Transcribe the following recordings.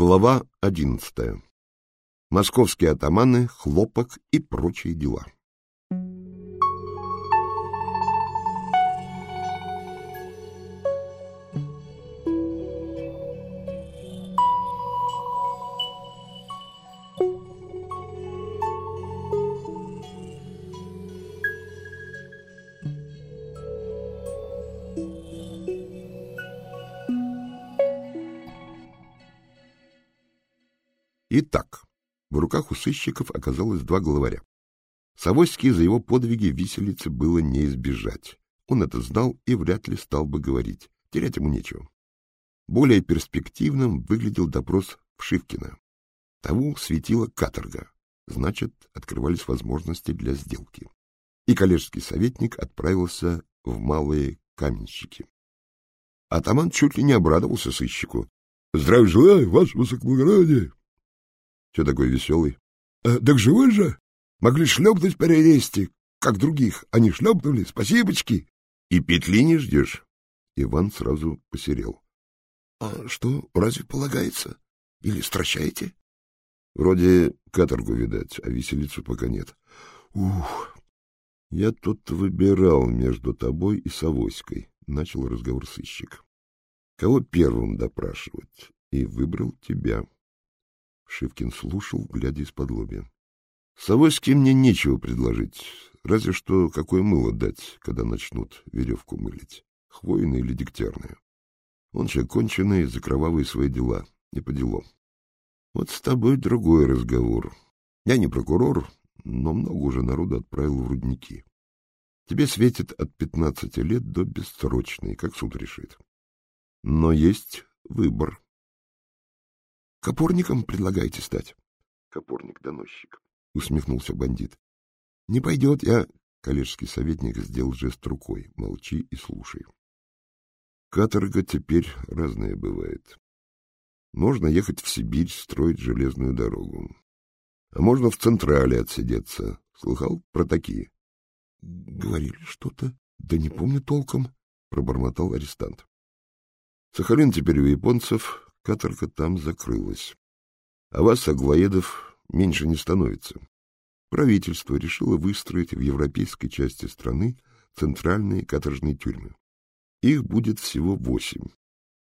Глава одиннадцатая. Московские атаманы, хлопок и прочие дела. Итак, в руках у сыщиков оказалось два главаря. Савойский за его подвиги виселицы было не избежать. Он это знал и вряд ли стал бы говорить. Терять ему нечего. Более перспективным выглядел допрос Вшивкина. Того светила каторга. Значит, открывались возможности для сделки. И коллежский советник отправился в малые каменщики. Атаман чуть ли не обрадовался сыщику. — Здравия желаю, ваше высокоблагородие! Че такой веселый? Э, — Так живой же? Могли шлепнуть по как других. Они шлепнули, спасибочки. И петли не ждешь? Иван сразу посерел. — А что, разве полагается? Или стращаете? — Вроде каторгу, видать, а виселицу пока нет. — Ух! Я тут выбирал между тобой и Савоськой, — начал разговор сыщик. — Кого первым допрашивать? И выбрал тебя. — Шивкин слушал, глядя из-под лобья. — Савойски мне нечего предложить, разве что какое мыло дать, когда начнут веревку мылить, хвойное или дегтярное. Он человек конченый за кровавые свои дела, не по делу. Вот с тобой другой разговор. Я не прокурор, но много уже народу отправил в рудники. Тебе светит от пятнадцати лет до бессрочной, как суд решит. Но есть выбор. — Копорником предлагаете стать? — Копорник-доносчик, — усмехнулся бандит. — Не пойдет, я... Коллежский советник сделал жест рукой. Молчи и слушай. Каторга теперь разная бывает. Можно ехать в Сибирь, строить железную дорогу. А можно в Централе отсидеться. Слыхал про такие? — Говорили что-то, да не помню толком, — пробормотал арестант. Сахалин теперь у японцев, каторга там закрылась. А вас, аглоедов, меньше не становится. Правительство решило выстроить в европейской части страны центральные каторжные тюрьмы. Их будет всего восемь.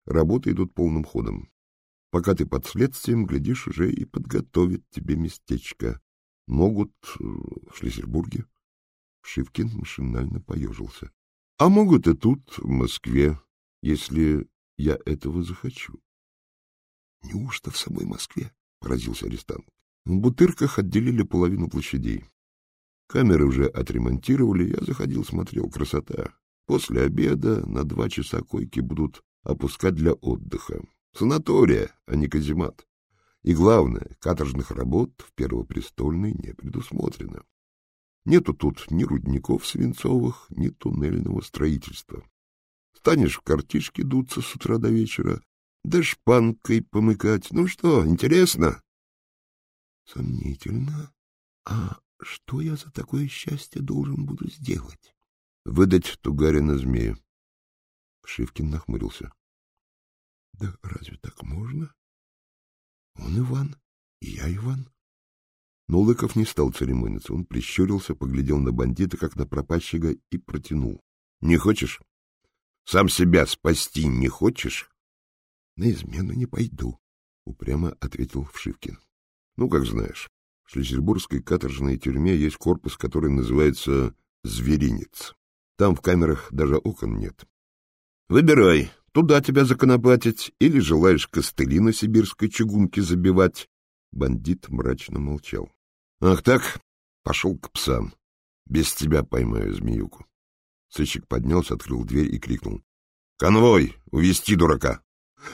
Работы идут полным ходом. Пока ты под следствием, глядишь, уже и подготовят тебе местечко. Могут э, в Шлиссельбурге. Шивкин машинально поежился. А могут и тут, в Москве, если я этого захочу. — Неужто в самой Москве? — поразился арестант. В Бутырках отделили половину площадей. Камеры уже отремонтировали, я заходил, смотрел, красота. После обеда на два часа койки будут опускать для отдыха. Санатория, а не каземат. И главное, каторжных работ в Первопрестольной не предусмотрено. Нету тут ни рудников свинцовых, ни туннельного строительства. Станешь в картишке дуться с утра до вечера, да шпанкой помыкать. Ну что, интересно? Сомнительно. А что я за такое счастье должен буду сделать? Выдать Тугарина змею. Шивкин нахмурился. Да разве так можно? Он Иван, и я Иван. Но Лыков не стал церемониться. Он прищурился, поглядел на бандита, как на пропащего, и протянул. — Не хочешь? Сам себя спасти не хочешь? — На измену не пойду, — упрямо ответил Вшивкин. — Ну, как знаешь, в Шлиссельбургской каторжной тюрьме есть корпус, который называется «Зверинец». Там в камерах даже окон нет. Выбирай, туда тебя законопатить или желаешь костыли на сибирской чугунке забивать. Бандит мрачно молчал. — Ах так, пошел к псам. Без тебя поймаю змеюку. Сыщик поднялся, открыл дверь и крикнул. — Конвой! Увести дурака!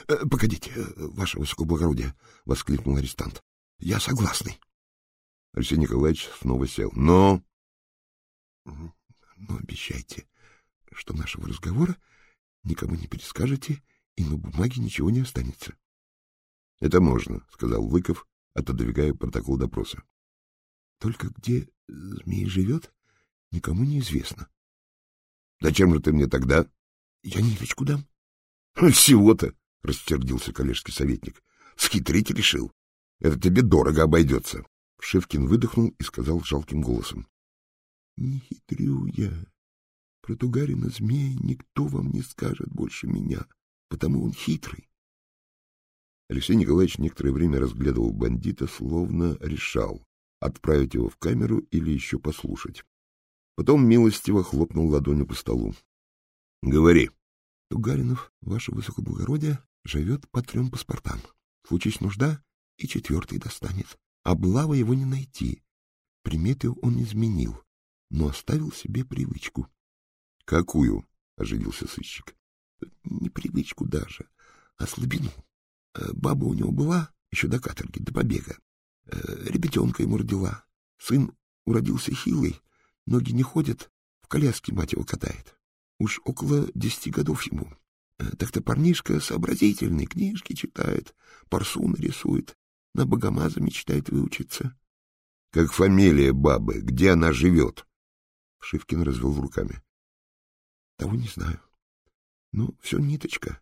Э, — Погодите, э, ваше высокоблагородие! — воскликнул арестант. — Я согласный. Алексей Николаевич снова сел. — Но... — Но обещайте, что нашего разговора никому не перескажете, и на бумаге ничего не останется. — Это можно, — сказал Лыков, отодвигая протокол допроса. — Только где змей живет, никому не известно. — Зачем же ты мне тогда? — Я ниточку дам. — Всего-то, — рассердился коллежский советник. — Схитрить решил. Это тебе дорого обойдется. Шевкин выдохнул и сказал жалким голосом. — Не хитрю я. Про Тугарина змея никто вам не скажет больше меня, потому он хитрый. Алексей Николаевич некоторое время разглядывал бандита, словно решал, отправить его в камеру или еще послушать. Потом милостиво хлопнул ладонью по столу. — Говори. — Тугаринов, ваше высокоблагородие, живет по трем паспортам. Случись нужда, и четвертый достанет. Облава его не найти. Приметы он изменил, но оставил себе привычку. — Какую? — оживился сыщик. — Не привычку даже, а слабину. Э, баба у него была еще до каторги, до побега. Э, ребятенка ему родила. Сын уродился хилый, ноги не ходят, в коляске мать его катает. Уж около десяти годов ему. Э, так-то парнишка сообразительный, книжки читает, парсуны рисует, на богомаза мечтает выучиться. — Как фамилия бабы? Где она живет? Шивкин развел руками. — Того не знаю. Ну, все ниточка.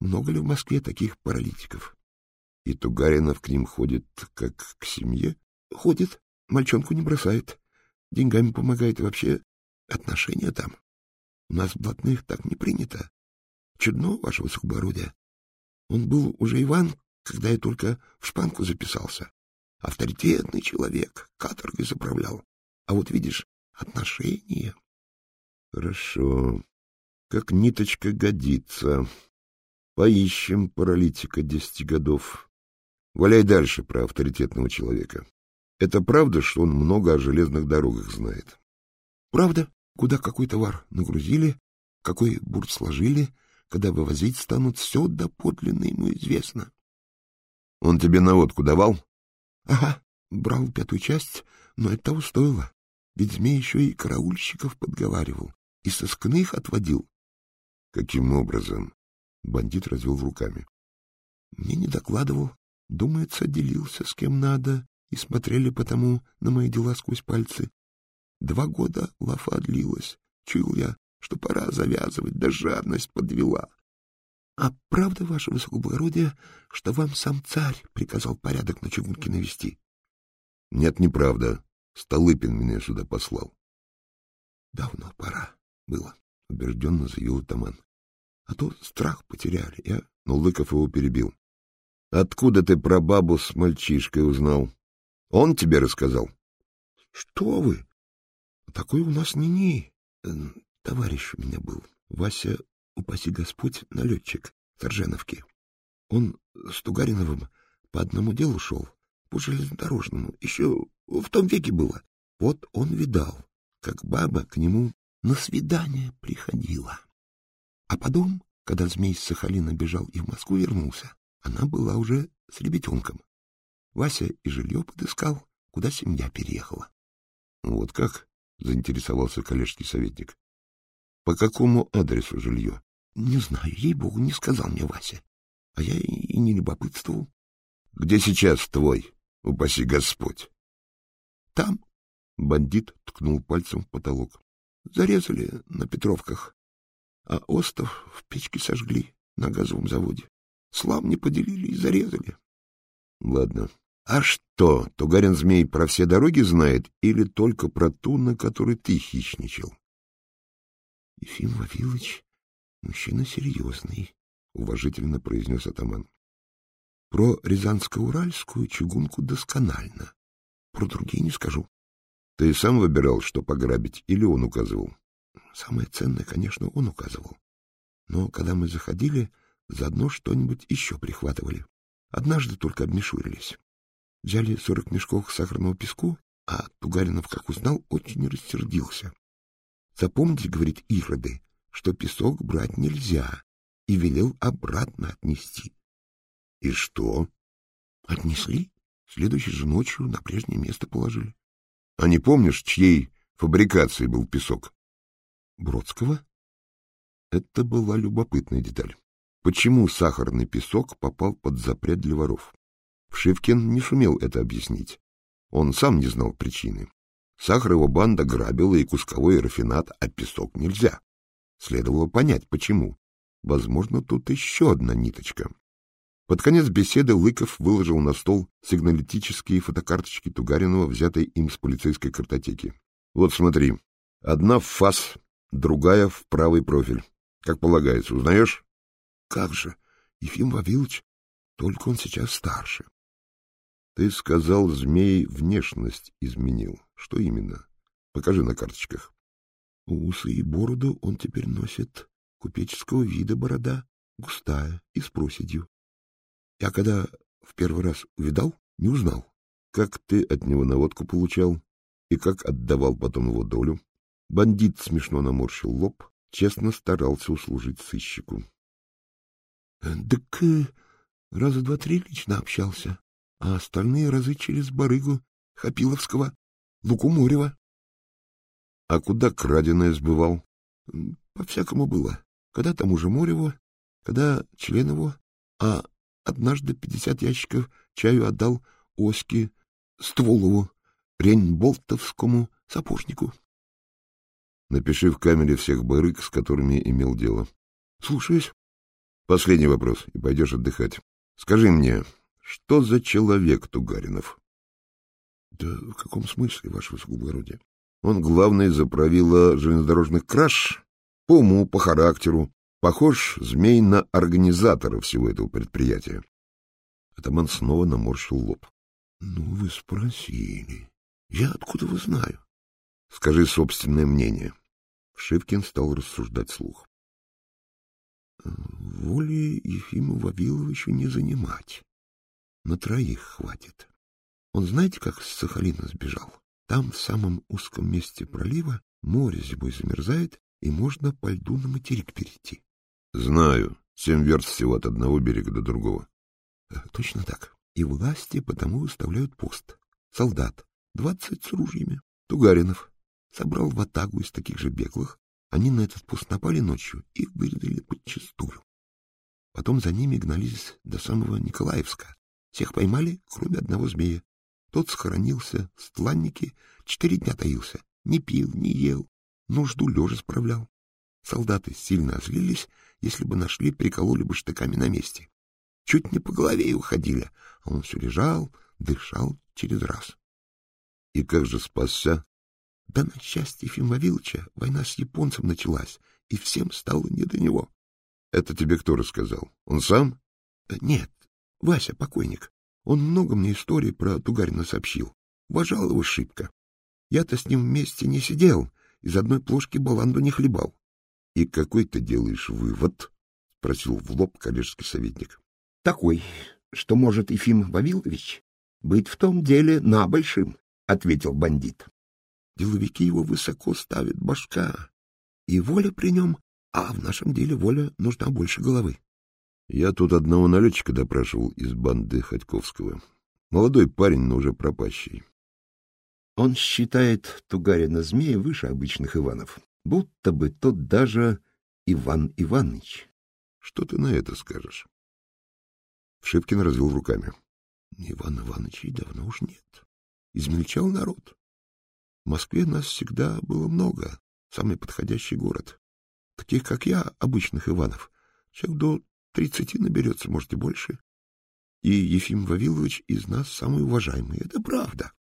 Много ли в Москве таких паралитиков? И Тугаринов к ним ходит как к семье? Ходит. Мальчонку не бросает. Деньгами помогает вообще отношения там. У нас блатных так не принято. Чудно, ваше высокобородие. Он был уже Иван, когда я только в шпанку записался. Авторитетный человек, каторгой заправлял. А вот видишь, отношения... Хорошо. Как ниточка годится. Поищем паралитика десяти годов. Валяй дальше про авторитетного человека. Это правда, что он много о железных дорогах знает? Правда. Куда какой товар нагрузили, какой бурт сложили, когда вывозить станут, все доподлинно ему известно. Он тебе наводку давал? Ага, брал пятую часть, но это того стоило. Ведь змей еще и караульщиков подговаривал, и сыскных отводил. Каким образом? Бандит развел руками. Мне не докладывал. Думается, делился с кем надо, и смотрели потому на мои дела сквозь пальцы. Два года лафа длилась. Чуял я, что пора завязывать, да жадность подвела. А правда, ваше высокоблагородие, что вам сам царь приказал порядок на чугунке навести? Нет, неправда. Столыпин меня сюда послал. Давно пора было, убежденно заявил атаман. А то страх потеряли, я... Но Лыков его перебил. Откуда ты про бабу с мальчишкой узнал? Он тебе рассказал? Что вы? Такой у нас не-не. Товарищ у меня был, Вася упаси Господь, налетчик Торженовки. Он с Тугариновым по одному делу шел, по железнодорожному, еще в том веке было. Вот он видал, как баба к нему на свидание приходила. А потом, когда змей с Сахалина бежал и в Москву вернулся, она была уже с ребятенком. Вася и жилье подыскал, куда семья переехала. — Вот как? — заинтересовался коллежский советник. По какому адресу жилье? Не знаю, ей-богу, не сказал мне Вася. А я и не любопытствовал. Где сейчас твой, упаси Господь? Там. Бандит ткнул пальцем в потолок. Зарезали на Петровках. А остов в печке сожгли на газовом заводе. Слав не поделили и зарезали. Ладно. А что, Тугарин-змей про все дороги знает или только про ту, на которой ты хищничал? — Ефим Вавилович мужчина серьезный, — уважительно произнес атаман. — Про Рязанско-Уральскую чугунку досконально. Про другие не скажу. — Ты сам выбирал, что пограбить, или он указывал? — Самое ценное, конечно, он указывал. Но когда мы заходили, заодно что-нибудь еще прихватывали. Однажды только обмешурились. Взяли сорок мешков сахарного песку, а Тугаринов, как узнал, очень рассердился. Запомните, говорит Ироды, что песок брать нельзя, и велел обратно отнести. — И что? — Отнесли. Следующей же ночью на прежнее место положили. — А не помнишь, чьей фабрикацией был песок? — Бродского. Это была любопытная деталь. Почему сахарный песок попал под запрет для воров? Вшивкин не сумел это объяснить. Он сам не знал причины. Сахар его банда грабила и кусковой рафинат, а песок нельзя. Следовало понять, почему. Возможно, тут еще одна ниточка. Под конец беседы Лыков выложил на стол сигналитические фотокарточки Тугаринова, взятые им с полицейской картотеки. Вот смотри, одна в фас, другая в правый профиль. Как полагается, узнаешь? Как же, Ефим Вавилович, только он сейчас старше. Ты сказал, змей внешность изменил. Что именно? Покажи на карточках. Усы и бороду он теперь носит купеческого вида борода, густая и с проседью. Я когда в первый раз увидал, не узнал. Как ты от него наводку получал и как отдавал потом его долю? Бандит смешно наморщил лоб, честно старался услужить сыщику. — Так э, раза два-три лично общался, а остальные разы через барыгу Хапиловского, Луку Морева. — А куда краденое сбывал? — По-всякому было. Когда тому же Мореву, когда член его, а однажды пятьдесят ящиков чаю отдал Оське Стволову, Реньболтовскому сапожнику. Напиши в камере всех барыг, с которыми имел дело. Слушаюсь. Последний вопрос, и пойдешь отдыхать. Скажи мне, что за человек Тугаринов? Да в каком смысле, ваше высокоблагородие? Он главный за правила железнодорожных краж, по уму, по характеру, Похож змей на организатора всего этого предприятия. Атаман снова наморщил лоб. — Ну, вы спросили. Я откуда вы знаю? — Скажи собственное мнение. Шивкин стал рассуждать слух. — Воли Ефима Вавиловича не занимать. На троих хватит. Он знаете, как с Сахалина сбежал? Там, в самом узком месте пролива, море зимой замерзает, и можно по льду на материк перейти. — Знаю. Семь верст всего от одного берега до другого. Э, — Точно так. И власти потому выставляют пост. Солдат. Двадцать с ружьями. Тугаринов. Собрал в атагу из таких же беглых. Они на этот пост напали ночью и вырезали подчистую. Потом за ними гнались до самого Николаевска. Всех поймали, кроме одного змея. Тот схоронился в стланнике, четыре дня таился. Не пил, не ел, нужду лежа справлял. Солдаты сильно озлились если бы нашли, прикололи бы штыками на месте. Чуть не по голове уходили, а он все лежал, дышал через раз. И как же спасся? Да на счастье Ефима Вавиловича война с японцем началась, и всем стало не до него. Это тебе кто рассказал? Он сам? Нет, Вася, покойник. Он много мне историй про Тугарина сообщил. Уважал его шибко. Я-то с ним вместе не сидел, из одной плошки баланду не хлебал. — И какой ты делаешь вывод? — спросил в лоб коллежский советник. — Такой, что может Ефим Вавилович быть в том деле на большим, — ответил бандит. Деловики его высоко ставят башка, и воля при нем, а в нашем деле воля нужна больше головы. Я тут одного налетчика допрашивал из банды Ходьковского. Молодой парень, но уже пропащий. Он считает Тугарина змея выше обычных Иванов будто бы тот даже Иван Иванович. Что ты на это скажешь? Шипкин развел руками. Иван Ивановичей давно уж нет. Измельчал народ. В Москве нас всегда было много, самый подходящий город. Таких, как я, обычных Иванов, человек до тридцати наберется, может, и больше. И Ефим Вавилович из нас самый уважаемый. Это правда.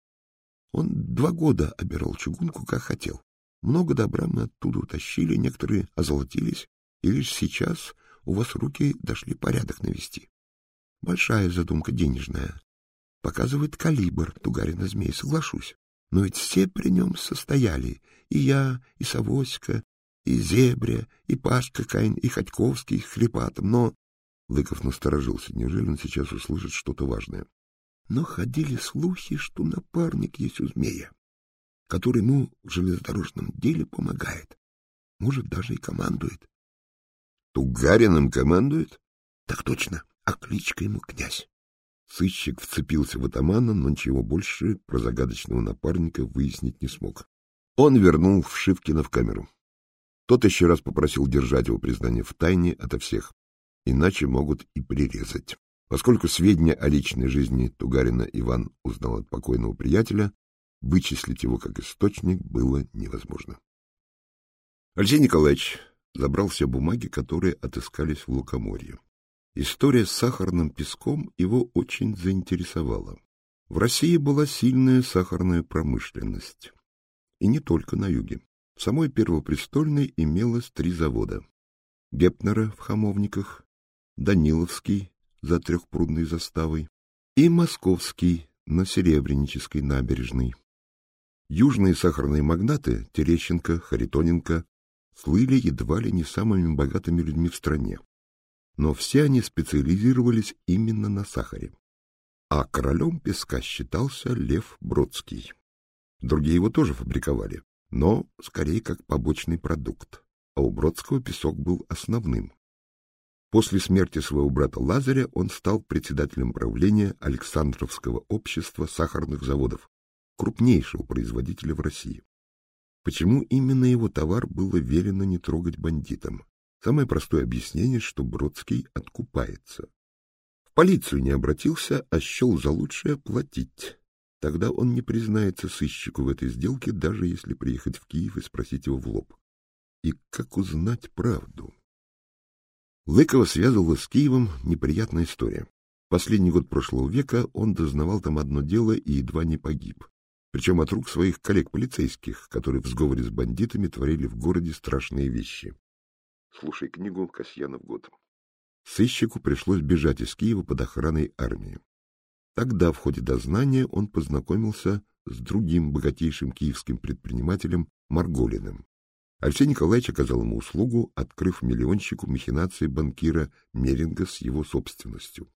Он два года обирал чугунку, как хотел. Много добра мы оттуда утащили, некоторые озолотились, и лишь сейчас у вас руки дошли порядок навести. Большая задумка денежная. Показывает калибр Тугарина змей, соглашусь. Но ведь все при нем состояли. И я, и Савоська, и Зебря, и Пашка Кайн, и Ходьковский, и Хрипатом. Но... Лыков насторожился. Неужели он сейчас услышит что-то важное? Но ходили слухи, что напарник есть у змея который ему в железнодорожном деле помогает. Может, даже и командует. Тугарином командует? Так точно, а кличка ему князь. Сыщик вцепился в атамана, но ничего больше про загадочного напарника выяснить не смог. Он вернул Вшивкина в камеру. Тот еще раз попросил держать его признание в тайне ото всех, иначе могут и прирезать. Поскольку сведения о личной жизни Тугарина Иван узнал от покойного приятеля, Вычислить его как источник было невозможно. Алексей Николаевич забрал все бумаги, которые отыскались в Лукоморье. История с сахарным песком его очень заинтересовала. В России была сильная сахарная промышленность. И не только на юге. В самой Первопрестольной имелось три завода. Гепнера в Хамовниках, Даниловский за трехпрудной заставой и Московский на Серебрянической набережной. Южные сахарные магнаты Терещенко, Харитоненко слыли едва ли не самыми богатыми людьми в стране но все они специализировались именно на сахаре. А королем песка считался Лев Бродский. Другие его тоже фабриковали, но скорее как побочный продукт, а у Бродского песок был основным. После смерти своего брата Лазаря он стал председателем правления Александровского общества сахарных заводов, крупнейшего производителя в России. Почему именно его товар было велено не трогать бандитам? Самое простое объяснение, что Бродский откупается. В полицию не обратился, а счел за лучшее платить. Тогда он не признается сыщику в этой сделке, даже если приехать в Киев и спросить его в лоб. И как узнать правду? Лыкова связывала с Киевом неприятная история. Последний год прошлого века он дознавал там одно дело и едва не погиб. Причем от рук своих коллег-полицейских, которые в сговоре с бандитами творили в городе страшные вещи. Слушай книгу Касьянов год. Сыщику пришлось бежать из Киева под охраной армии. Тогда в ходе дознания он познакомился с другим богатейшим киевским предпринимателем Марголиным. Алексей Николаевич оказал ему услугу, открыв миллионщику махинации банкира Меринга с его собственностью.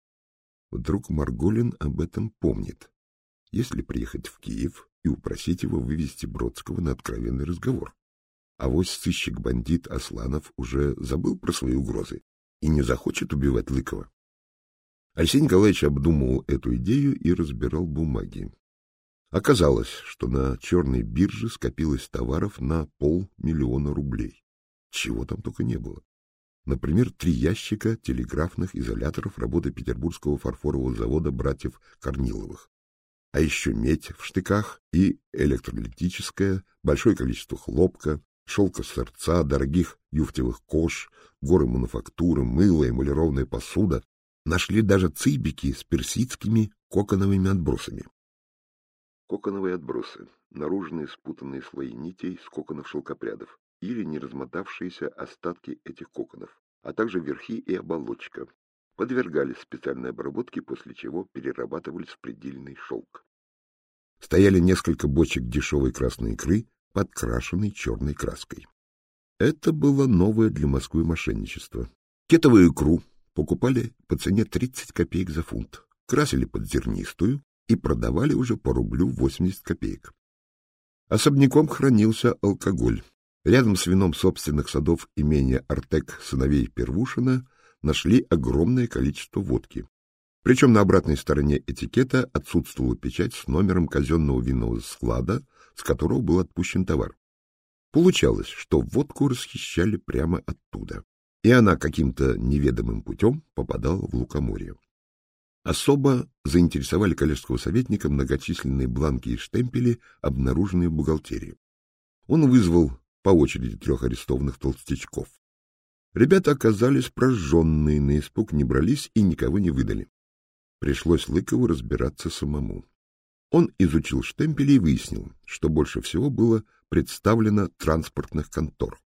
Вдруг Марголин об этом помнит. Если приехать в Киев и упросить его вывести Бродского на откровенный разговор. А вось сыщик-бандит Асланов уже забыл про свои угрозы и не захочет убивать Лыкова. Алексей Николаевич обдумывал эту идею и разбирал бумаги. Оказалось, что на черной бирже скопилось товаров на полмиллиона рублей. Чего там только не было. Например, три ящика телеграфных изоляторов работы Петербургского фарфорового завода братьев Корниловых. А еще медь в штыках и электролитическое, большое количество хлопка, шелка сердца, дорогих юфтевых кож, горы мануфактуры, мыло, эмалированная посуда. Нашли даже цибики с персидскими коконовыми отбросами. Коконовые отбросы — наружные спутанные слои нитей с коконов шелкопрядов или не размотавшиеся остатки этих коконов, а также верхи и оболочка. Подвергались специальной обработке, после чего перерабатывались в предельный шелк. Стояли несколько бочек дешевой красной икры, подкрашенный черной краской. Это было новое для Москвы мошенничество. Кетовую икру покупали по цене 30 копеек за фунт, красили под зернистую и продавали уже по рублю 80 копеек. Особняком хранился алкоголь. Рядом с вином собственных садов имения Артек сыновей Первушина нашли огромное количество водки. Причем на обратной стороне этикета отсутствовала печать с номером казенного винного склада, с которого был отпущен товар. Получалось, что водку расхищали прямо оттуда, и она каким-то неведомым путем попадала в лукоморье. Особо заинтересовали коллежского советника многочисленные бланки и штемпели, обнаруженные в бухгалтерии. Он вызвал по очереди трех арестованных толстячков. Ребята оказались прожженные, на испуг не брались и никого не выдали. Пришлось Лыкову разбираться самому. Он изучил штемпели и выяснил, что больше всего было представлено транспортных контор.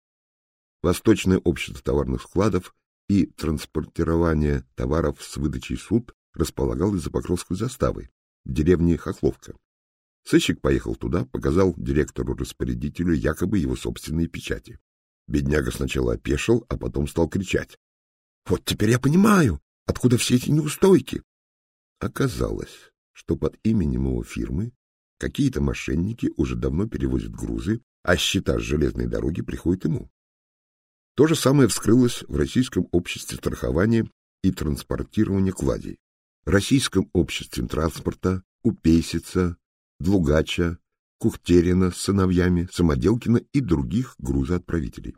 Восточное общество товарных складов и транспортирование товаров с выдачей суд располагалось за Покровской заставой, в деревне Хохловка. Сыщик поехал туда, показал директору-распорядителю якобы его собственные печати. Бедняга сначала опешил, а потом стал кричать. — Вот теперь я понимаю, откуда все эти неустойки. Оказалось, что под именем его фирмы какие-то мошенники уже давно перевозят грузы, а счета с железной дороги приходят ему. То же самое вскрылось в Российском обществе страхования и транспортирования кладей, Российском обществе транспорта, Упейсица, Длугача, Кухтерина с сыновьями, Самоделкина и других грузоотправителей.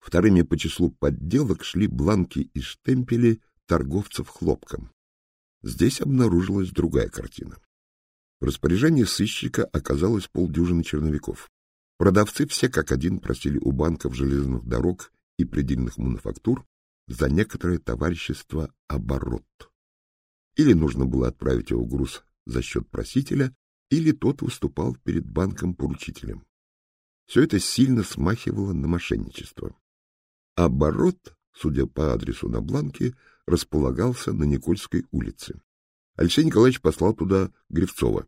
Вторыми по числу подделок шли бланки и штемпели торговцев хлопком. Здесь обнаружилась другая картина. В распоряжении сыщика оказалось полдюжины черновиков. Продавцы все как один просили у банков железных дорог и предельных мануфактур за некоторое товарищество оборот. Или нужно было отправить его груз за счет просителя, или тот выступал перед банком поручителем. Все это сильно смахивало на мошенничество. Оборот, судя по адресу на бланке, располагался на Никольской улице. Алексей Николаевич послал туда Гривцова.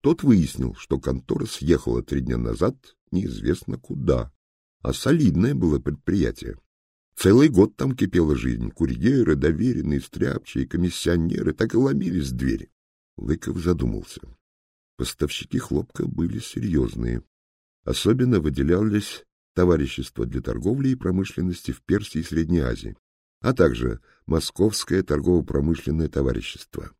Тот выяснил, что контора съехала три дня назад неизвестно куда, а солидное было предприятие. Целый год там кипела жизнь. Курьеры, доверенные, стряпчие, комиссионеры так и ломились в двери. Лыков задумался. Поставщики хлопка были серьезные. Особенно выделялись товарищество для торговли и промышленности в Персии и Средней Азии, а также Московское торгово-промышленное товарищество.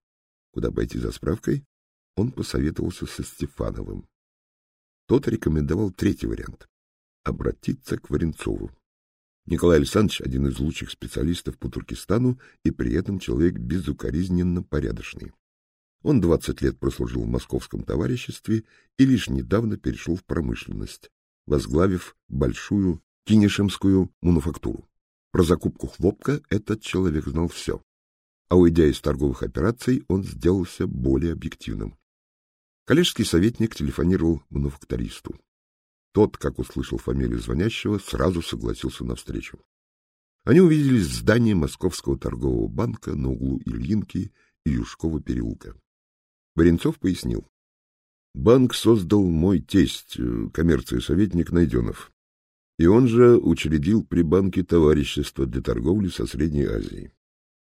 Куда пойти за справкой? Он посоветовался со Стефановым. Тот рекомендовал третий вариант — обратиться к Варенцову. Николай Александрович — один из лучших специалистов по Туркестану и при этом человек безукоризненно порядочный. Он 20 лет прослужил в московском товариществе и лишь недавно перешел в промышленность, возглавив большую кинешемскую мануфактуру. Про закупку хлопка этот человек знал все. А уйдя из торговых операций, он сделался более объективным. Коллежский советник телефонировал мануфактористу. Тот, как услышал фамилию звонящего, сразу согласился на встречу. Они увиделись в здании Московского торгового банка на углу Ильинки и Юшкова переулка. Боренцов пояснил. Банк создал мой тесть, э, коммерции советник Найденов. И он же учредил при банке товарищество для торговли со Средней Азией.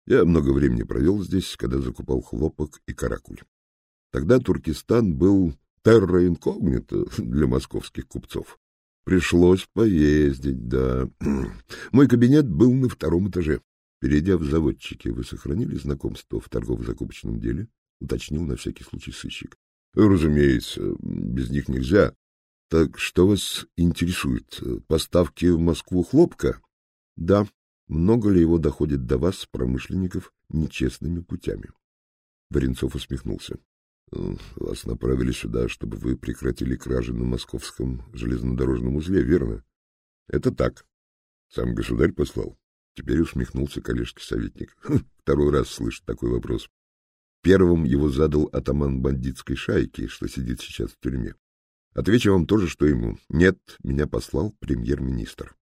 Я много времени провел здесь, когда закупал хлопок и каракуль. Тогда Туркестан был терра инкогнито для московских купцов. Пришлось поездить, да. Мой кабинет был на втором этаже. Перейдя в заводчики, вы сохранили знакомство в торгово-закупочном деле? Уточнил на всякий случай сыщик. Разумеется, без них нельзя. Так что вас интересует? Поставки в Москву хлопка? Да. Много ли его доходит до вас, промышленников, нечестными путями? Боренцов усмехнулся. Вас направили сюда, чтобы вы прекратили кражи на московском железнодорожном узле, верно? Это так. Сам государь послал. Теперь усмехнулся коллежский советник. Хм, второй раз слышит такой вопрос. Первым его задал атаман бандитской шайки, что сидит сейчас в тюрьме. Отвечу вам тоже, что ему. Нет, меня послал премьер-министр.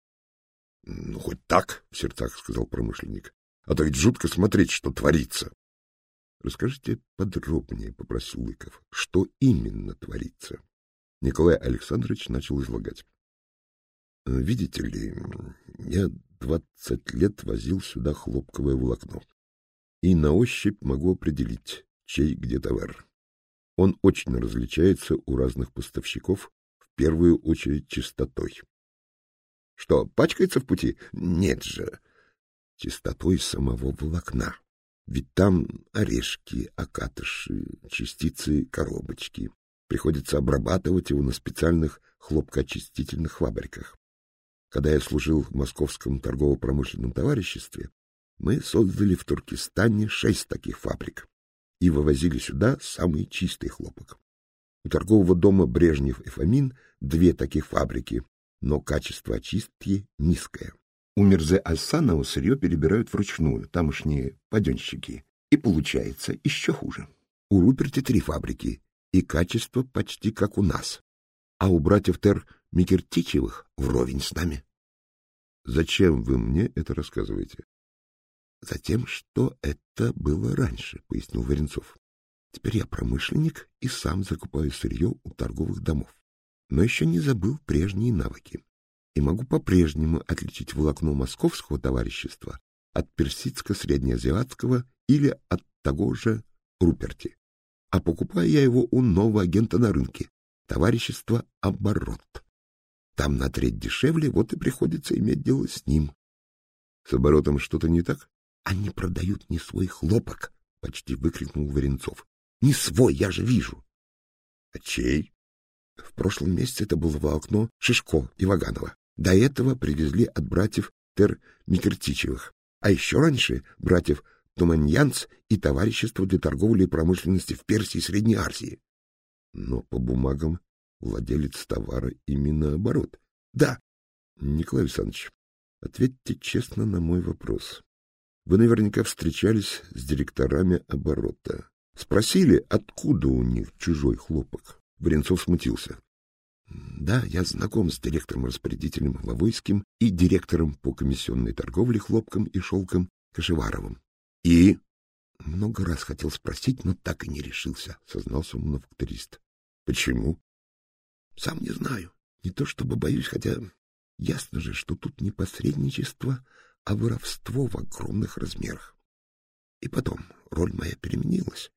— Ну, хоть так, — в сердцах сказал промышленник. — А то ведь жутко смотреть, что творится. Расскажите подробнее, попросил Лыков, что именно творится. Николай Александрович начал излагать. Видите ли, я двадцать лет возил сюда хлопковое волокно. И на ощупь могу определить, чей где товар. Он очень различается у разных поставщиков, в первую очередь чистотой. Что, пачкается в пути? Нет же. Чистотой самого волокна. Ведь там орешки, окатыши, частицы коробочки. Приходится обрабатывать его на специальных хлопкоочистительных фабриках. Когда я служил в Московском торгово-промышленном товариществе, мы создали в Туркестане шесть таких фабрик и вывозили сюда самый чистый хлопок. У торгового дома Брежнев и Фомин две таких фабрики, но качество очистки низкое. У Мирзе Асанова сырье перебирают вручную, тамошние паденщики, и получается еще хуже. У Руперти три фабрики, и качество почти как у нас, а у братьев Тер Микертичевых вровень с нами. Зачем вы мне это рассказываете? Затем, что это было раньше, пояснил Варенцов. Теперь я промышленник и сам закупаю сырье у торговых домов, но еще не забыл прежние навыки и могу по-прежнему отличить волокно московского товарищества от персидско-среднеазиатского или от того же Руперти. А покупаю я его у нового агента на рынке, товарищество «Оборот». Там на треть дешевле, вот и приходится иметь дело с ним. С оборотом что-то не так? Они продают не свой хлопок, — почти выкрикнул Варенцов. Не свой, я же вижу. А чей? В прошлом месяце это было волокно Шишко и Ваганова. До этого привезли от братьев Тер Микертичевых, а еще раньше братьев Туманьянц и Товарищество для торговли и промышленности в Персии и Средней Азии. Но по бумагам владелец товара именно оборот. Да, Николай Александрович, Ответьте честно на мой вопрос. Вы наверняка встречались с директорами оборота. Спросили, откуда у них чужой хлопок. Варенцов смутился. Да, я знаком с директором-распорядителем Ловойским и директором по комиссионной торговле хлопком и шелком Кашеваровым. И много раз хотел спросить, но так и не решился, сознался мануфакторист. Почему? Сам не знаю. Не то чтобы боюсь, хотя ясно же, что тут не посредничество, а воровство в огромных размерах. И потом, роль моя переменилась.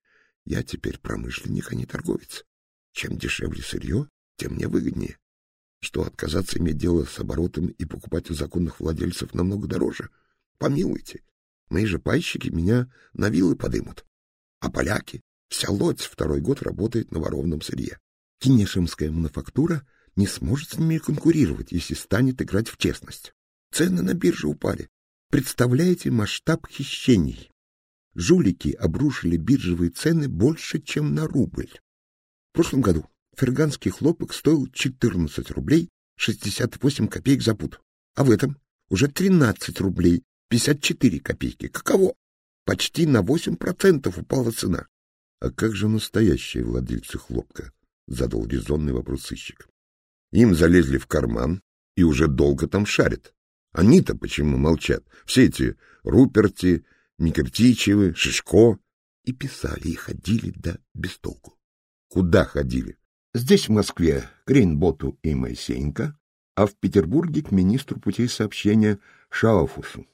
Я теперь промышленник, а не торговец. Чем дешевле сырье, тем мне выгоднее. Что, отказаться иметь дело с оборотом и покупать у законных владельцев намного дороже? Помилуйте. Мои же пайщики меня на вилы подымут. А поляки? Вся лодь второй год работает на воровном сырье. Кинешемская мануфактура не сможет с ними конкурировать, если станет играть в честность. Цены на бирже упали. Представляете масштаб хищений? Жулики обрушили биржевые цены больше, чем на рубль. В прошлом году ферганский хлопок стоил 14 рублей 68 копеек за пуд, а в этом уже 13 рублей 54 копейки. Каково? Почти на 8% упала цена. — А как же настоящие владельцы хлопка? — задал резонный вопрос сыщик. — Им залезли в карман и уже долго там шарят. Они-то почему молчат? Все эти Руперти, Никертичевы, Шишко. И писали, и ходили, да без толку. Куда ходили? Здесь, в Москве, к Рейнботу и Моисеенко, а в Петербурге к министру путей сообщения Шауфусу.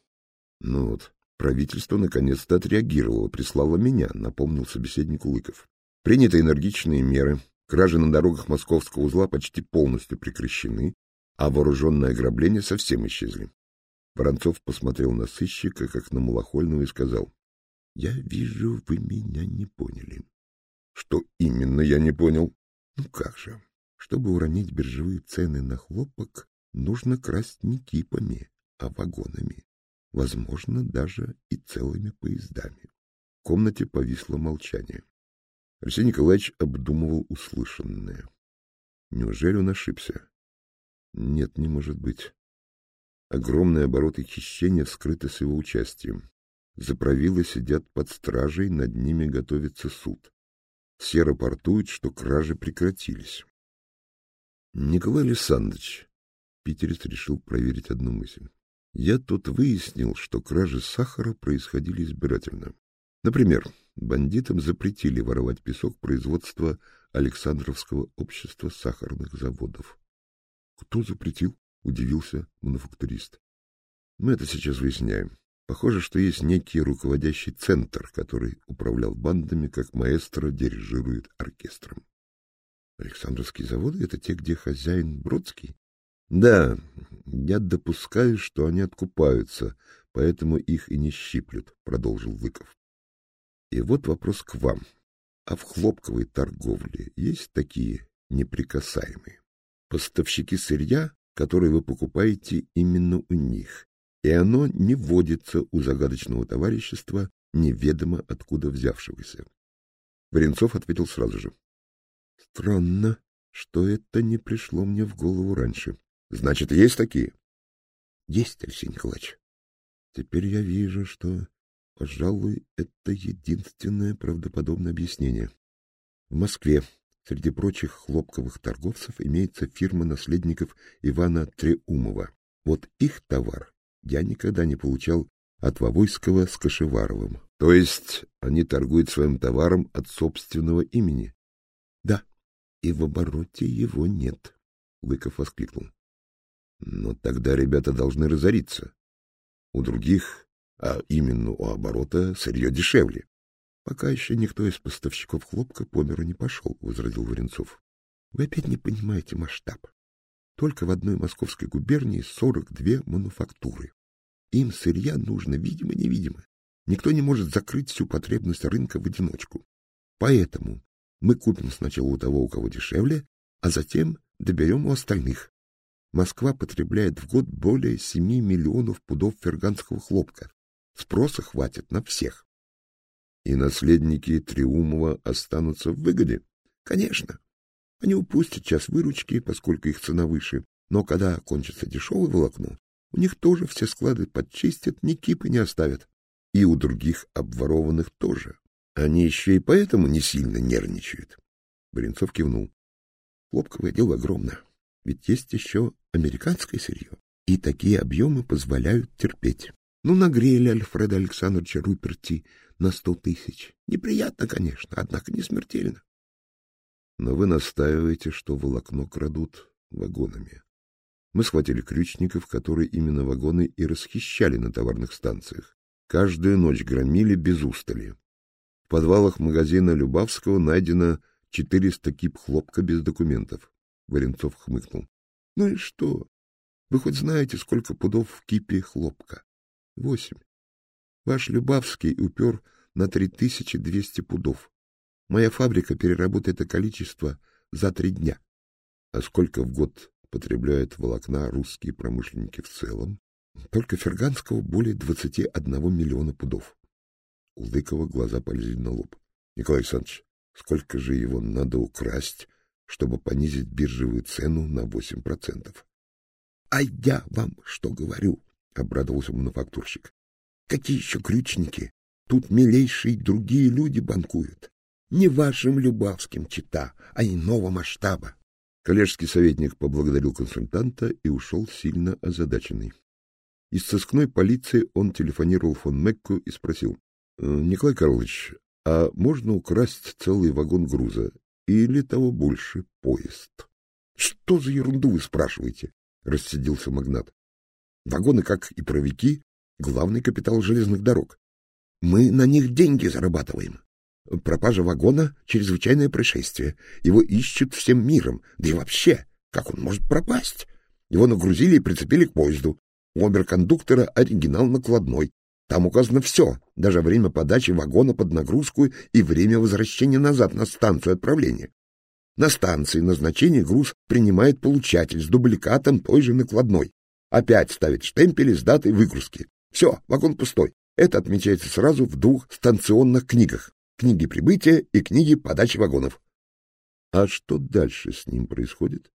Ну вот, правительство наконец-то отреагировало, прислало меня, напомнил собеседник Лыков. Приняты энергичные меры, кражи на дорогах московского узла почти полностью прекращены, а вооруженное ограбление совсем исчезли. Воронцов посмотрел на сыщика, как на малохольного, и сказал, — Я вижу, вы меня не поняли. — Что именно я не понял? — Ну как же, чтобы уронить биржевые цены на хлопок, нужно красть не кипами, а вагонами, возможно, даже и целыми поездами. В комнате повисло молчание. Алексей Николаевич обдумывал услышанное. Неужели он ошибся? Нет, не может быть. Огромные обороты хищения скрыты с его участием. Заправилы сидят под стражей, над ними готовится суд. Все рапортуют, что кражи прекратились. Николай Александрович, Питерец решил проверить одну мысль. Я тут выяснил, что кражи сахара происходили избирательно. Например, бандитам запретили воровать песок производства Александровского общества сахарных заводов. Кто запретил? — удивился мануфактурист. — Мы это сейчас выясняем. Похоже, что есть некий руководящий центр, который управлял бандами, как маэстро дирижирует оркестром. Александровские заводы — это те, где хозяин Бродский? Да, я допускаю, что они откупаются, поэтому их и не щиплют, — продолжил Выков. И вот вопрос к вам. А в хлопковой торговле есть такие неприкасаемые? Поставщики сырья которое вы покупаете именно у них, и оно не вводится у загадочного товарищества, неведомо откуда взявшегося. Варенцов ответил сразу же. — Странно, что это не пришло мне в голову раньше. — Значит, есть такие? — Есть, Алексей Николаевич. Теперь я вижу, что, пожалуй, это единственное правдоподобное объяснение. В Москве Среди прочих хлопковых торговцев имеется фирма наследников Ивана Треумова. Вот их товар я никогда не получал от Вовойского с Кашеваровым. То есть они торгуют своим товаром от собственного имени? Да, и в обороте его нет, Лыков воскликнул. Но тогда ребята должны разориться. У других, а именно у оборота, сырье дешевле. — Пока еще никто из поставщиков хлопка по миру не пошел, — возразил Варенцов. — Вы опять не понимаете масштаб. Только в одной московской губернии сорок две мануфактуры. Им сырья нужно видимо-невидимо. Никто не может закрыть всю потребность рынка в одиночку. Поэтому мы купим сначала у того, у кого дешевле, а затем доберем у остальных. Москва потребляет в год более семи миллионов пудов ферганского хлопка. Спроса хватит на всех и наследники Триумова останутся в выгоде? Конечно. Они упустят час выручки, поскольку их цена выше, но когда кончится дешевое волокно, У них тоже все склады подчистят, ни кипы не оставят. И у других обворованных тоже. Они еще и поэтому не сильно нервничают. Баренцов кивнул. Хлопковое дело огромно. Ведь есть еще американское сырье. И такие объемы позволяют терпеть. Ну, нагрели Альфреда Александровича Руперти на сто тысяч. Неприятно, конечно, однако не смертельно. Но вы настаиваете, что волокно крадут вагонами. Мы схватили крючников, которые именно вагоны и расхищали на товарных станциях. Каждую ночь громили без устали. В подвалах магазина Любавского найдено 400 кип хлопка без документов. Варенцов хмыкнул. — Ну и что? Вы хоть знаете, сколько пудов в кипе хлопка? — Восемь. Ваш Любавский упер на 3200 пудов. Моя фабрика переработает это количество за три дня. А сколько в год потребляют волокна русские промышленники в целом? Только Ферганского более 21 миллиона пудов. У Лыкова глаза полезли на лоб. Николай Александрович, сколько же его надо украсть, чтобы понизить биржевую цену на 8%? — А я вам что говорю? — обрадовался мануфактурщик. — Какие еще крючники? Тут милейшие другие люди банкуют. Не вашим любавским чита, а иного масштаба. Коллежский советник поблагодарил консультанта и ушел сильно озадаченный. Из сыскной полиции он телефонировал фон Мекку и спросил. «Э, — Николай Карлович, а можно украсть целый вагон груза или того больше поезд? — Что за ерунду вы спрашиваете? — рассердился магнат. — Вагоны, как и правики, главный капитал железных дорог. Мы на них деньги зарабатываем. Пропажа вагона — чрезвычайное происшествие. Его ищут всем миром. Да и вообще, как он может пропасть? Его нагрузили и прицепили к поезду. У оберкондуктора оригинал накладной. Там указано все, даже время подачи вагона под нагрузку и время возвращения назад на станцию отправления. На станции назначение груз принимает получатель с дубликатом той же накладной. Опять ставит штемпели с датой выгрузки. Все, вагон пустой. Это отмечается сразу в двух станционных книгах книги прибытия и книги подачи вагонов. А что дальше с ним происходит?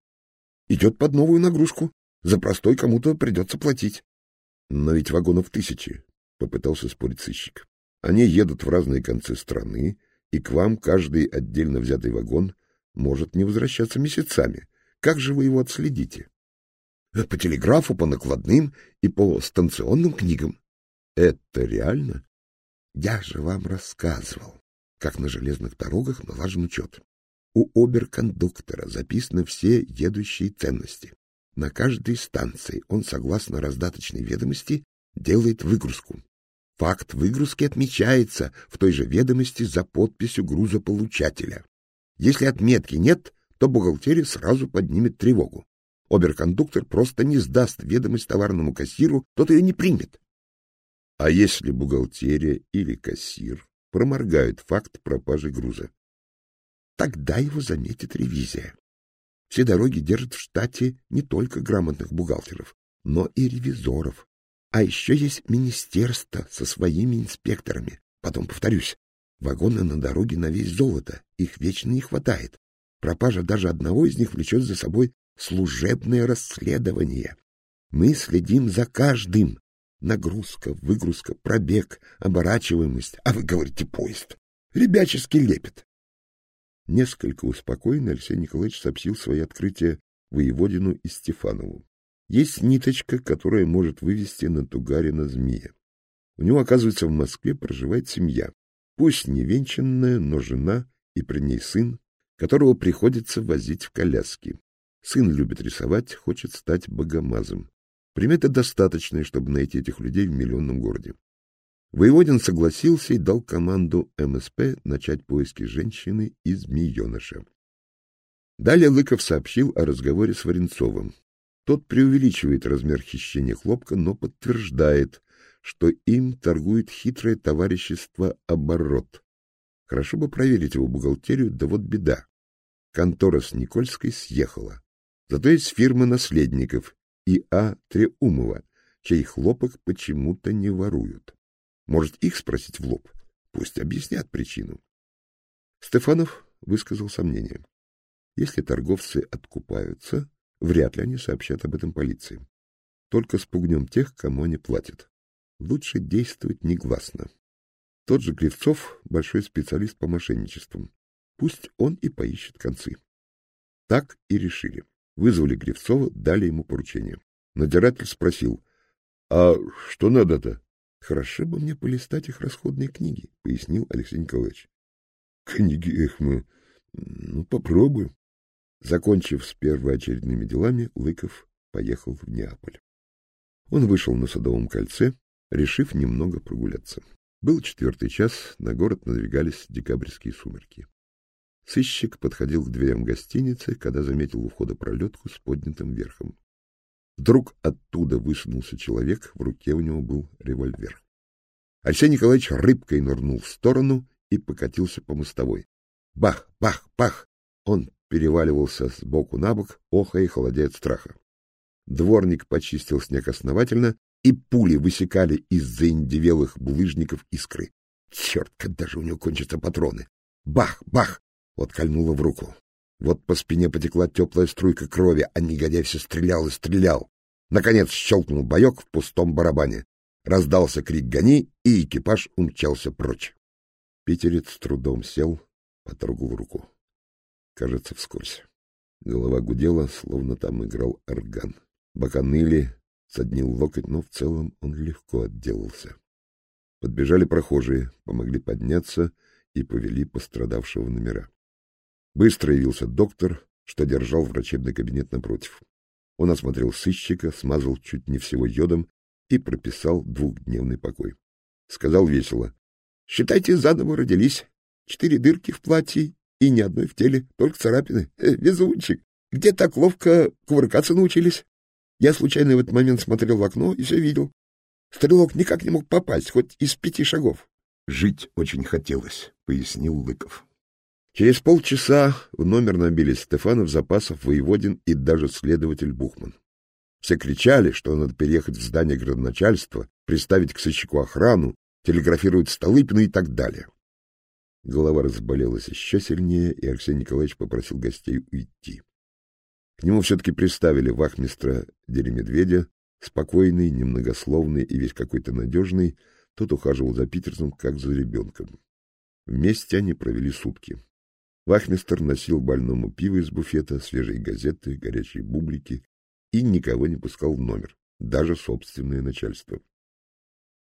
Идет под новую нагрузку. За простой кому-то придется платить. Но ведь вагонов тысячи, — попытался спорить сыщик. Они едут в разные концы страны, и к вам каждый отдельно взятый вагон может не возвращаться месяцами. Как же вы его отследите? По телеграфу, по накладным и по станционным книгам. Это реально? Я же вам рассказывал как на железных дорогах налажен учет. У оберкондуктора записаны все едущие ценности. На каждой станции он, согласно раздаточной ведомости, делает выгрузку. Факт выгрузки отмечается в той же ведомости за подписью грузополучателя. Если отметки нет, то бухгалтерия сразу поднимет тревогу. Оберкондуктор просто не сдаст ведомость товарному кассиру, тот ее не примет. А если бухгалтерия или кассир проморгают факт пропажи груза. Тогда его заметит ревизия. Все дороги держат в штате не только грамотных бухгалтеров, но и ревизоров. А еще есть министерство со своими инспекторами. Потом повторюсь, вагоны на дороге на весь золото, их вечно не хватает. Пропажа даже одного из них влечет за собой служебное расследование. Мы следим за каждым, Нагрузка, выгрузка, пробег, оборачиваемость. А вы говорите поезд. Ребяческий лепет. Несколько успокоенный Алексей Николаевич сообщил свои открытия воеводину и Стефанову. Есть ниточка, которая может вывести на Тугарина змея. У него, оказывается, в Москве проживает семья. Пусть не венчанная, но жена и при ней сын, которого приходится возить в коляске. Сын любит рисовать, хочет стать богомазом. Приметы достаточные, чтобы найти этих людей в миллионном городе. Воеводин согласился и дал команду МСП начать поиски женщины и змееныша. Далее Лыков сообщил о разговоре с Варенцовым. Тот преувеличивает размер хищения хлопка, но подтверждает, что им торгует хитрое товарищество «Оборот». Хорошо бы проверить его бухгалтерию, да вот беда. Контора с Никольской съехала. Зато есть фирмы наследников, и А. Треумова, чей хлопок почему-то не воруют. Может, их спросить в лоб? Пусть объяснят причину. Стефанов высказал сомнение. Если торговцы откупаются, вряд ли они сообщат об этом полиции. только спугнем тех, кому они платят. Лучше действовать негласно. Тот же Кривцов — большой специалист по мошенничествам. Пусть он и поищет концы. Так и решили. Вызвали Кривцова, дали ему поручение. Надзиратель спросил, — А что надо-то? — Хорошо бы мне полистать их расходные книги, — пояснил Алексей Николаевич. — Книги, эх, мы... Ну, попробуем. Закончив с первоочередными делами, Лыков поехал в Неаполь. Он вышел на Садовом кольце, решив немного прогуляться. Был четвертый час, на город надвигались декабрьские сумерки. Сыщик подходил к дверям гостиницы, когда заметил у входа пролетку с поднятым верхом. Вдруг оттуда высунулся человек, в руке у него был револьвер. Алексей Николаевич рыбкой нырнул в сторону и покатился по мостовой. Бах, бах, бах! Он переваливался с боку на бок, охая и холодея от страха. Дворник почистил снег основательно, и пули высекали из заиндевелых булыжников искры. Черт, когда же у него кончатся патроны? Бах, бах! Вот кольнуло в руку. Вот по спине потекла теплая струйка крови, а негодяй все стрелял и стрелял. Наконец щелкнул боек в пустом барабане. Раздался крик «Гони!» и экипаж умчался прочь. Питерец с трудом сел, потрогал руку. Кажется, вскользь. Голова гудела, словно там играл орган. Бока ныли, соднил локоть, но в целом он легко отделался. Подбежали прохожие, помогли подняться и повели пострадавшего номера. Быстро явился доктор, что держал врачебный кабинет напротив. Он осмотрел сыщика, смазал чуть не всего йодом и прописал двухдневный покой. Сказал весело. — Считайте, заново родились. Четыре дырки в платье и ни одной в теле, только царапины. Э, везунчик! Где так ловко кувыркаться научились? Я случайно в этот момент смотрел в окно и все видел. Стрелок никак не мог попасть, хоть из пяти шагов. — Жить очень хотелось, — пояснил Лыков. Через полчаса в номер набились Стефанов, Запасов, Воеводин и даже следователь Бухман. Все кричали, что надо переехать в здание градоначальства, приставить к сыщику охрану, телеграфировать Столыпину и так далее. Голова разболелась еще сильнее, и Алексей Николаевич попросил гостей уйти. К нему все-таки приставили вахмистра Деремедведя, спокойный, немногословный и весь какой-то надежный, тот ухаживал за Питерсом, как за ребенком. Вместе они провели сутки. Вахмистр носил больному пиво из буфета, свежие газеты, горячие бублики и никого не пускал в номер, даже собственное начальство.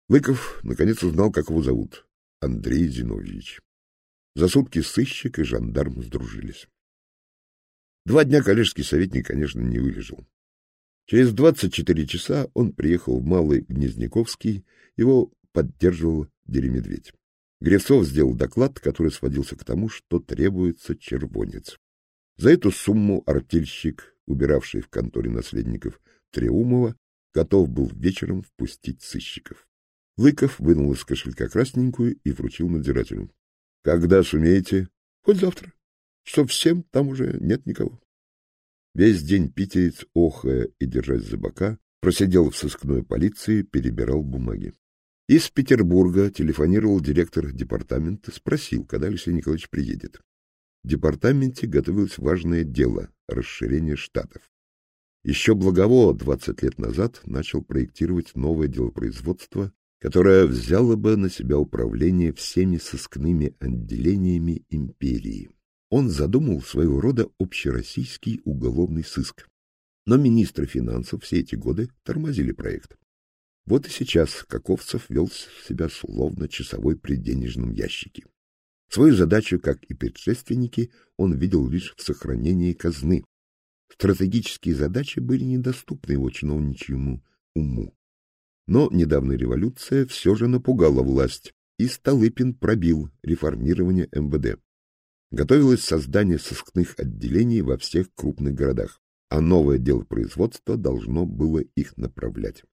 Лыков наконец узнал, как его зовут — Андрей Зиновьевич. За сутки сыщик и жандарм сдружились. Два дня коллежский советник, конечно, не вылежал. Через 24 часа он приехал в Малый Гнезняковский, его поддерживал Деремедведь. Гревцов сделал доклад, который сводился к тому, что требуется червонец. За эту сумму артельщик, убиравший в конторе наследников Треумова, готов был вечером впустить сыщиков. Лыков вынул из кошелька красненькую и вручил надзирателю. — Когда сумеете? — Хоть завтра что всем там уже нет никого. Весь день питерец, охая и держась за бока, просидел в сыскной полиции, перебирал бумаги. Из Петербурга телефонировал директор департамента, спросил, когда Алексей Николаевич приедет. В департаменте готовилось важное дело — расширение штатов. Еще Благово 20 лет назад начал проектировать новое делопроизводство, которое взяло бы на себя управление всеми сыскными отделениями империи он задумал своего рода общероссийский уголовный сыск. Но министры финансов все эти годы тормозили проект. Вот и сейчас Каковцев вел себя словно часовой при денежном ящике. Свою задачу, как и предшественники, он видел лишь в сохранении казны. Стратегические задачи были недоступны его чиновничьему уму. Но недавняя революция все же напугала власть, и Столыпин пробил реформирование МВД. Готовилось создание сыскных отделений во всех крупных городах, а новое дело производства должно было их направлять.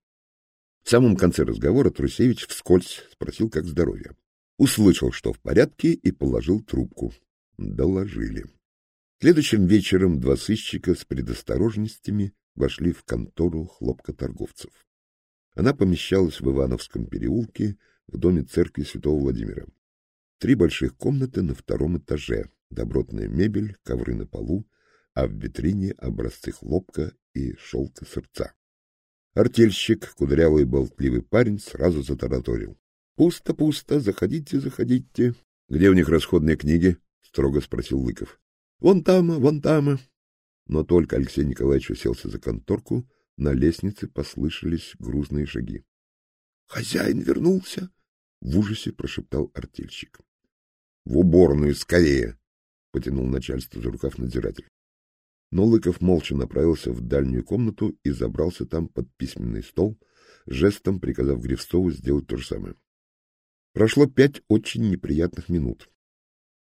В самом конце разговора Трусевич вскользь спросил, как здоровье. Услышал, что в порядке, и положил трубку. Доложили. Следующим вечером два сыщика с предосторожностями вошли в контору хлопкоторговцев. Она помещалась в Ивановском переулке в доме церкви святого Владимира. Три больших комнаты на втором этаже, добротная мебель, ковры на полу, а в витрине образцы хлопка и шелка сердца. Артельщик, кудрявый болтливый парень, сразу затараторил. — Пусто, пусто, заходите, заходите. — Где у них расходные книги? — строго спросил Лыков. — Вон там, вон там. Но только Алексей Николаевич уселся за конторку, на лестнице послышались грузные шаги. — Хозяин вернулся! — в ужасе прошептал артельщик. — В уборную скорее! — потянул начальство за рукав надзиратель. Но Лыков молча направился в дальнюю комнату и забрался там под письменный стол, жестом приказав Гревцову сделать то же самое. Прошло пять очень неприятных минут.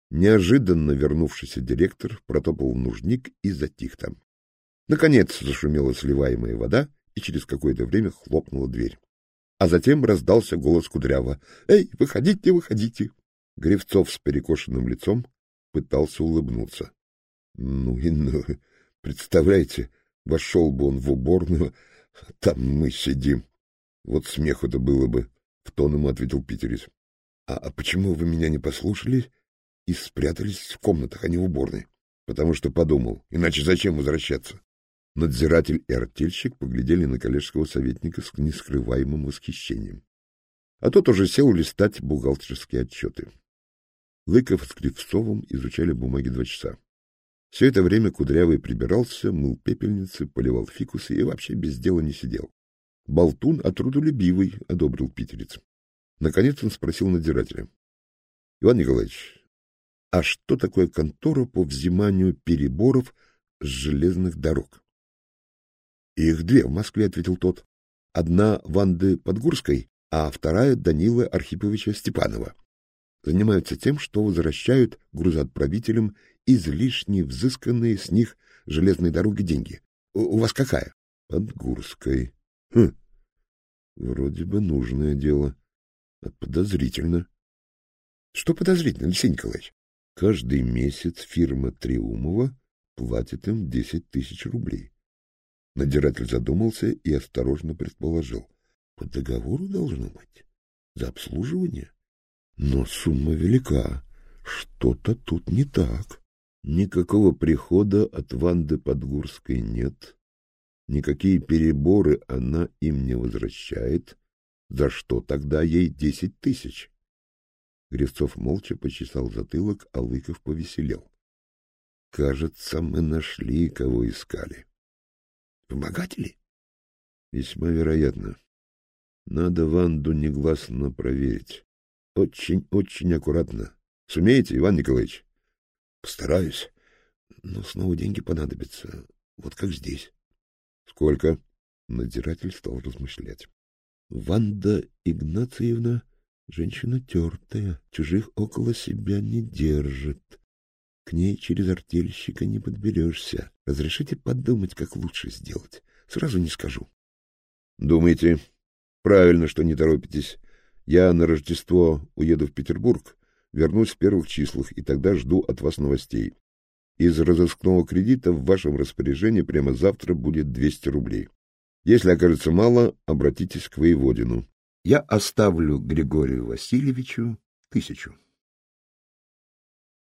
Неожиданно вернувшийся директор протопал нужник и затих там. Наконец зашумела сливаемая вода, и через какое-то время хлопнула дверь. А затем раздался голос Кудрява. — Эй, выходите, выходите! Гревцов с перекошенным лицом пытался улыбнуться. — Ну и ну! Представляете, вошел бы он в уборную, там мы сидим. Вот смеху-то было бы, — в тон ему ответил Питерец. А, а почему вы меня не послушали и спрятались в комнатах, а не в уборной? Потому что подумал, иначе зачем возвращаться? Надзиратель и артельщик поглядели на коллежского советника с нескрываемым восхищением. А тот уже сел листать бухгалтерские отчеты. Лыков с Кривцовым изучали бумаги два часа. Все это время Кудрявый прибирался, мыл пепельницы, поливал фикусы и вообще без дела не сидел. Болтун, а трудолюбивый, одобрил питерец. Наконец он спросил надзирателя. — Иван Николаевич, а что такое контора по взиманию переборов с железных дорог? — Их две в Москве, — ответил тот. — Одна Ванды Подгурской, а вторая Данила Архиповича Степанова. Занимаются тем, что возвращают грузоотправителям излишне взысканные с них железные дороги деньги. У, у вас какая? Подгурской. Хм. Вроде бы нужное дело. А подозрительно. Что подозрительно, Алексей Николаевич? Каждый месяц фирма Триумова платит им десять тысяч рублей. Надзиратель задумался и осторожно предположил. По договору должно быть. За обслуживание. Но сумма велика. Что-то тут не так. Никакого прихода от Ванды Подгурской нет, никакие переборы она им не возвращает, за что тогда ей десять тысяч? Гревцов молча почесал затылок, а Лыков повеселел. — Кажется, мы нашли, кого искали. — Помогатели? — Весьма вероятно. Надо Ванду негласно проверить. Очень-очень аккуратно. Сумеете, Иван Николаевич? Постараюсь. Но снова деньги понадобятся. Вот как здесь. Сколько? Надзиратель стал размышлять. Ванда Игнатьевна женщина тертая, чужих около себя не держит. К ней через артельщика не подберешься. Разрешите подумать, как лучше сделать. Сразу не скажу. Думаете, правильно, что не торопитесь. Я на Рождество уеду в Петербург, Вернусь в первых числах, и тогда жду от вас новостей. Из разыскного кредита в вашем распоряжении прямо завтра будет 200 рублей. Если окажется мало, обратитесь к воеводину. Я оставлю Григорию Васильевичу тысячу.